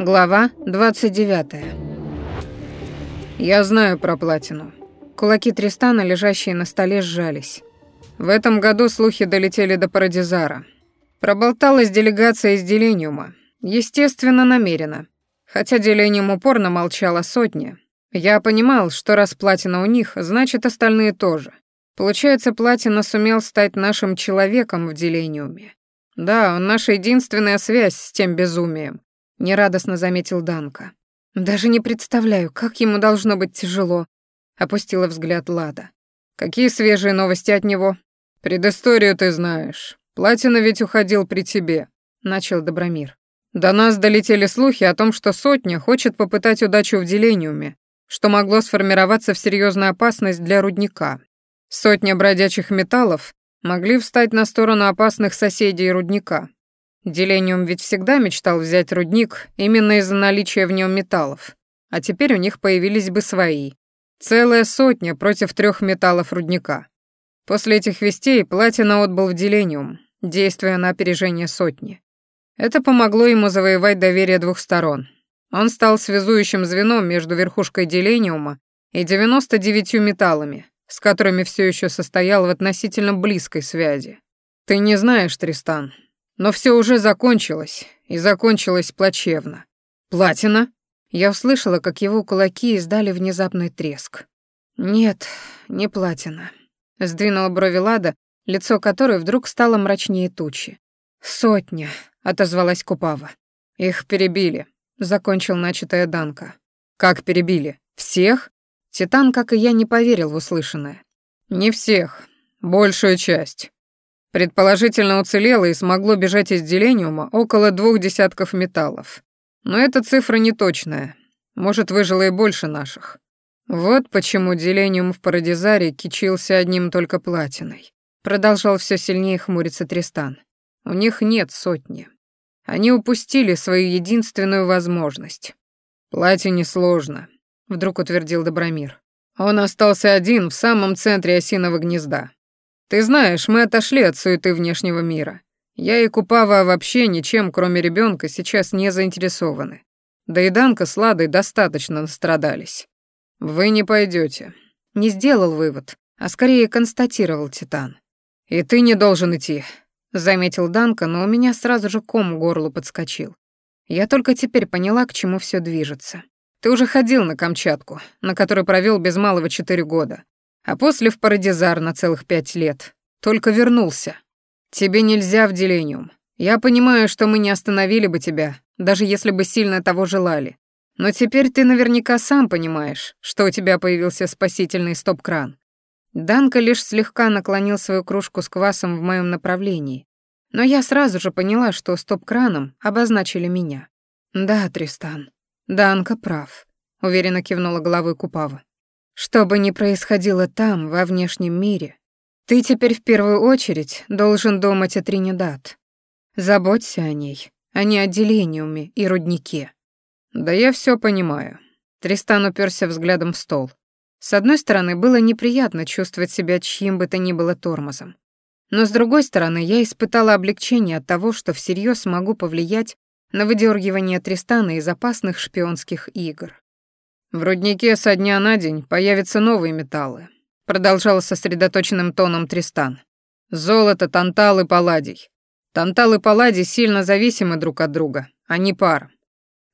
Глава 29. Я знаю про платину. Кулаки Тристана, лежащие на столе, сжались. В этом году слухи долетели до Парадизара. Проболталась делегация из Делениума. Естественно, намеренно. Хотя Делениум упорно молчала сотня. Я понимал, что раз платина у них, значит, остальные тоже. Получается, платина сумел стать нашим человеком в Делениуме. Да, он наша единственная связь с тем безумием, Нерадостно заметил Данка. «Даже не представляю, как ему должно быть тяжело», — опустила взгляд Лада. «Какие свежие новости от него?» «Предысторию ты знаешь. Платина ведь уходил при тебе», — начал Добромир. «До нас долетели слухи о том, что сотня хочет попытать удачу в Делениуме, что могло сформироваться в серьезную опасность для рудника. Сотня бродячих металлов могли встать на сторону опасных соседей рудника, Делением ведь всегда мечтал взять рудник именно из-за наличия в нем металлов. А теперь у них появились бы свои. Целая сотня против трех металлов рудника. После этих вестей Платина отбыл в Делениум, действуя на опережение сотни. Это помогло ему завоевать доверие двух сторон. Он стал связующим звеном между верхушкой Делениума и 99 металлами, с которыми все еще состоял в относительно близкой связи. «Ты не знаешь, Тристан, но все уже закончилось, и закончилось плачевно. «Платина?» Я услышала, как его кулаки издали внезапный треск. «Нет, не платина», — сдвинула брови Лада, лицо которой вдруг стало мрачнее тучи. «Сотня», — отозвалась Купава. «Их перебили», — закончил начатая Данка. «Как перебили? Всех?» Титан, как и я, не поверил в услышанное. «Не всех. Большую часть. Предположительно, уцелело и смогло бежать из Делениума около двух десятков металлов. Но эта цифра неточная. Может, выжило и больше наших. Вот почему Делениум в Парадизаре кичился одним только платиной. Продолжал все сильнее хмуриться Тристан. У них нет сотни. Они упустили свою единственную возможность. «Платине сложно», — вдруг утвердил Добромир. «Он остался один в самом центре осиного гнезда. Ты знаешь, мы отошли от суеты внешнего мира. Я и Купава вообще ничем, кроме ребенка, сейчас не заинтересованы. Да и Данка с Ладой достаточно настрадались. Вы не пойдете. Не сделал вывод, а скорее констатировал Титан. И ты не должен идти, заметил Данка, но у меня сразу же ком в горло подскочил. Я только теперь поняла, к чему все движется. Ты уже ходил на Камчатку, на которой провел без малого четыре года. А после в Парадизар на целых пять лет. Только вернулся. Тебе нельзя в Делениум. Я понимаю, что мы не остановили бы тебя, даже если бы сильно того желали. Но теперь ты наверняка сам понимаешь, что у тебя появился спасительный стоп-кран. Данка лишь слегка наклонил свою кружку с квасом в моем направлении. Но я сразу же поняла, что стоп-краном обозначили меня. «Да, Тристан, Данка прав», — уверенно кивнула головой Купава. Чтобы не происходило там, во внешнем мире, ты теперь в первую очередь должен думать о Тринидад. Заботься о ней, а не о делениуме и руднике. Да я все понимаю. Тристан уперся взглядом в стол. С одной стороны, было неприятно чувствовать себя чьим бы то ни было тормозом. Но с другой стороны, я испытала облегчение от того, что всерьез могу повлиять на выдергивание Тристана из опасных шпионских игр. В руднике со дня на день появятся новые металлы», — продолжал сосредоточенным тоном Тристан. «Золото, тантал и палладий. Тантал и палладий сильно зависимы друг от друга, они а пар.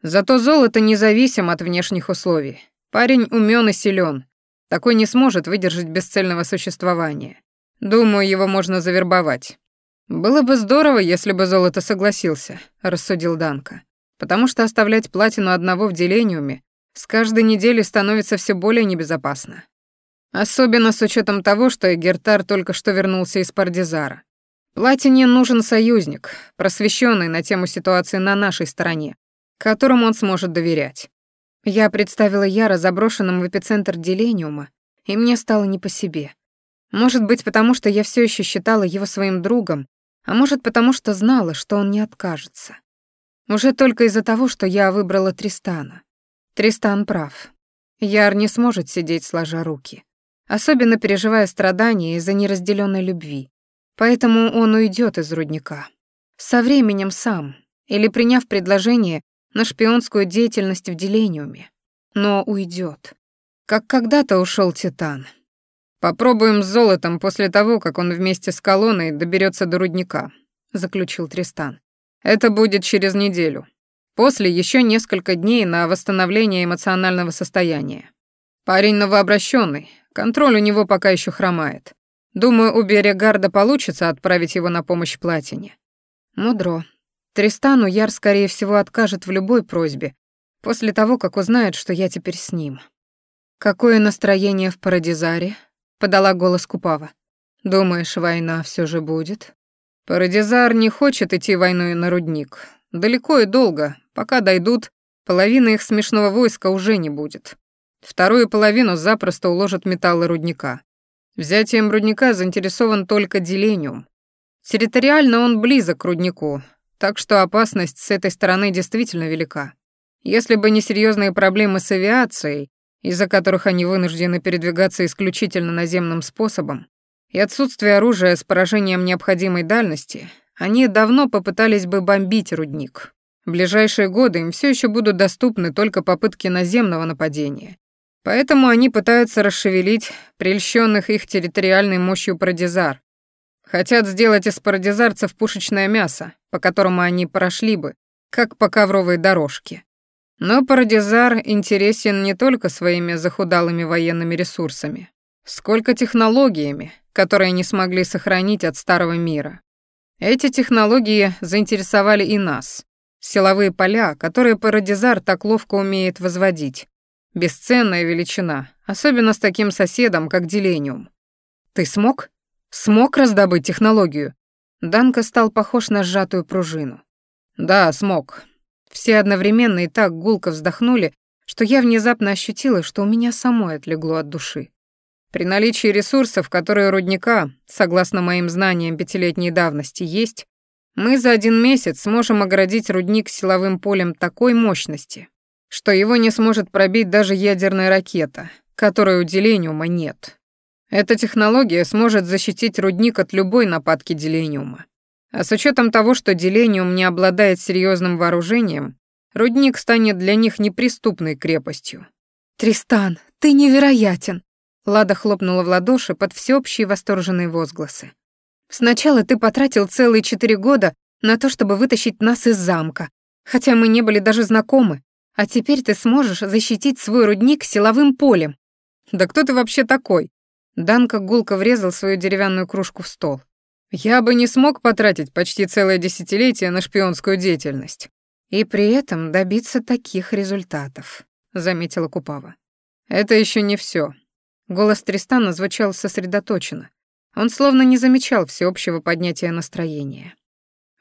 Зато золото независимо от внешних условий. Парень умён и силен. Такой не сможет выдержать бесцельного существования. Думаю, его можно завербовать». «Было бы здорово, если бы золото согласился», — рассудил Данка. «Потому что оставлять платину одного в делениуме с каждой неделей становится все более небезопасно. Особенно с учетом того, что Эгертар только что вернулся из Пардизара. Платине нужен союзник, просвещенный на тему ситуации на нашей стороне, которому он сможет доверять. Я представила Яра заброшенным в эпицентр Делениума, и мне стало не по себе. Может быть, потому что я все еще считала его своим другом, а может, потому что знала, что он не откажется. Уже только из-за того, что я выбрала Тристана. Тристан прав. Яр не сможет сидеть сложа руки, особенно переживая страдания из-за неразделенной любви. Поэтому он уйдет из рудника. Со временем сам, или приняв предложение на шпионскую деятельность в Делениуме. Но уйдет. Как когда-то ушел Титан. «Попробуем с золотом после того, как он вместе с колонной доберется до рудника», — заключил Тристан. «Это будет через неделю. После еще несколько дней на восстановление эмоционального состояния. Парень новообращенный, контроль у него пока еще хромает. Думаю, у Берегарда получится отправить его на помощь Платине. Мудро. Тристану Яр, скорее всего, откажет в любой просьбе, после того, как узнает, что я теперь с ним. «Какое настроение в Парадизаре?» — подала голос Купава. «Думаешь, война все же будет?» «Парадизар Пока дойдут, половины их смешного войска уже не будет. Вторую половину запросто уложат металлы рудника. Взятием рудника заинтересован только Делениум. Территориально он близок к руднику, так что опасность с этой стороны действительно велика. Если бы не серьезные проблемы с авиацией, из-за которых они вынуждены передвигаться исключительно наземным способом, и отсутствие оружия с поражением необходимой дальности, они давно попытались бы бомбить рудник. Ближайшие годы им все еще будут доступны только попытки наземного нападения. Поэтому они пытаются расшевелить прельщенных их территориальной мощью парадизар. Хотят сделать из парадизарцев пушечное мясо, по которому они прошли бы, как по ковровой дорожке. Но парадизар интересен не только своими захудалыми военными ресурсами, сколько технологиями, которые не смогли сохранить от старого мира. Эти технологии заинтересовали и нас. Силовые поля, которые Парадизар так ловко умеет возводить. Бесценная величина, особенно с таким соседом, как Делениум. Ты смог? Смог раздобыть технологию? Данка стал похож на сжатую пружину. Да, смог. Все одновременно и так гулко вздохнули, что я внезапно ощутила, что у меня самой отлегло от души. При наличии ресурсов, которые у рудника, согласно моим знаниям пятилетней давности, есть, мы за один месяц сможем оградить рудник силовым полем такой мощности, что его не сможет пробить даже ядерная ракета, которой у Делениума нет. Эта технология сможет защитить рудник от любой нападки Делениума. А с учетом того, что Делениум не обладает серьезным вооружением, рудник станет для них неприступной крепостью. «Тристан, ты невероятен!» Лада хлопнула в ладоши под всеобщие восторженные возгласы. Сначала ты потратил целые четыре года на то, чтобы вытащить нас из замка, хотя мы не были даже знакомы, а теперь ты сможешь защитить свой рудник силовым полем. Да кто ты вообще такой? Данка гулко врезал свою деревянную кружку в стол. Я бы не смог потратить почти целое десятилетие на шпионскую деятельность. И при этом добиться таких результатов, заметила Купава. Это еще не все. Голос Тристана звучал сосредоточенно, он словно не замечал всеобщего поднятия настроения.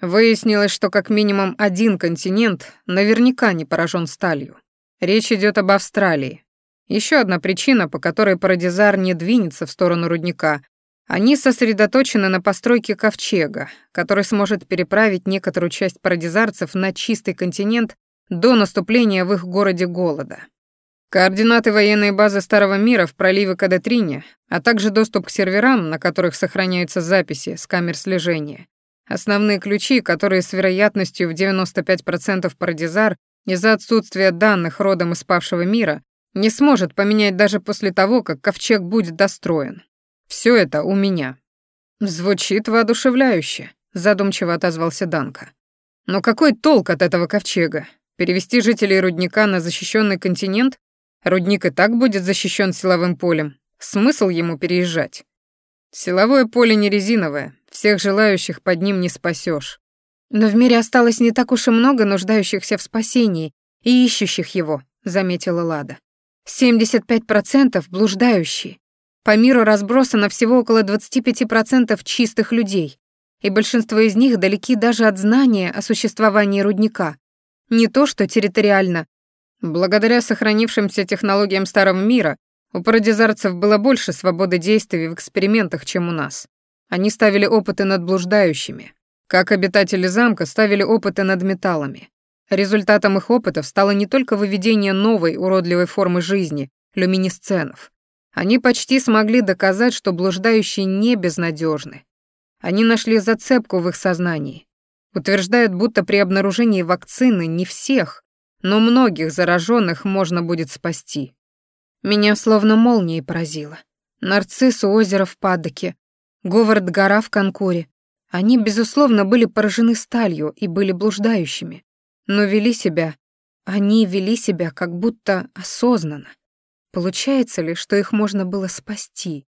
Выяснилось, что как минимум один континент наверняка не поражен сталью. Речь идет об Австралии. Еще одна причина, по которой парадизар не двинется в сторону рудника. Они сосредоточены на постройке ковчега, который сможет переправить некоторую часть парадизарцев на чистый континент до наступления в их городе голода. Координаты военной базы Старого Мира в проливе Кадатрине, а также доступ к серверам, на которых сохраняются записи с камер слежения. Основные ключи, которые с вероятностью в 95% Парадизар из-за отсутствия данных родом из павшего мира не сможет поменять даже после того, как ковчег будет достроен. Все это у меня. Звучит воодушевляюще, задумчиво отозвался Данка. Но какой толк от этого ковчега? Перевести жителей рудника на защищенный континент Рудник и так будет защищен силовым полем. Смысл ему переезжать? Силовое поле не резиновое, всех желающих под ним не спасешь. Но в мире осталось не так уж и много нуждающихся в спасении и ищущих его, заметила Лада. 75% блуждающие. По миру разбросано всего около 25% чистых людей, и большинство из них далеки даже от знания о существовании рудника. Не то что территориально, Благодаря сохранившимся технологиям старого мира у парадизарцев было больше свободы действий в экспериментах, чем у нас. Они ставили опыты над блуждающими, как обитатели замка ставили опыты над металлами. Результатом их опытов стало не только выведение новой уродливой формы жизни, люминесценов. Они почти смогли доказать, что блуждающие не безнадежны. Они нашли зацепку в их сознании. Утверждают, будто при обнаружении вакцины не всех, но многих зараженных можно будет спасти. Меня словно молнией поразило. Нарцисс у озера в Падоке, Говард гора в Конкуре. Они, безусловно, были поражены сталью и были блуждающими, но вели себя... Они вели себя как будто осознанно. Получается ли, что их можно было спасти?